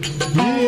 Mm.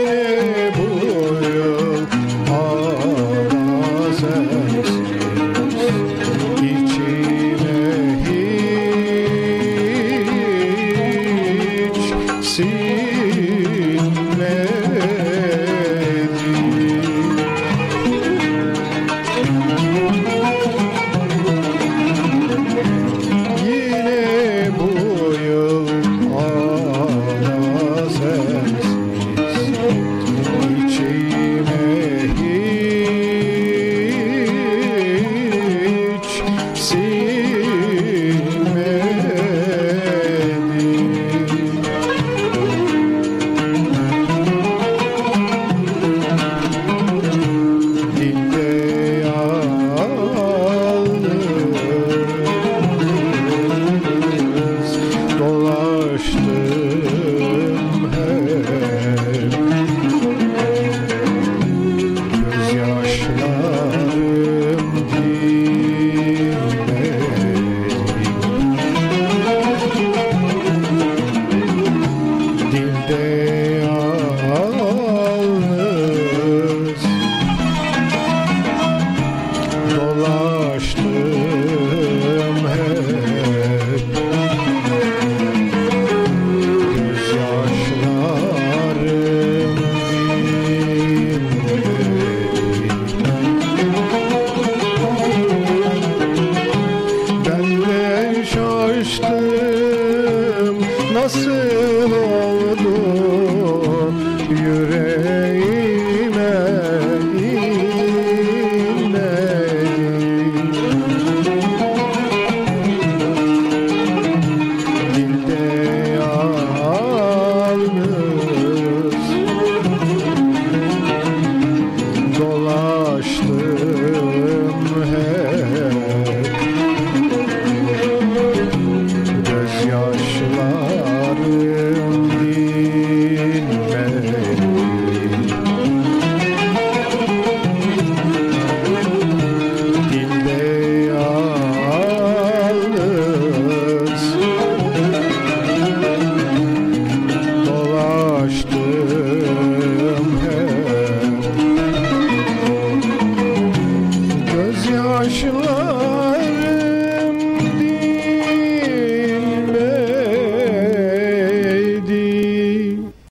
aklım hep Gözyaşlarım nasıl oldu yürek martial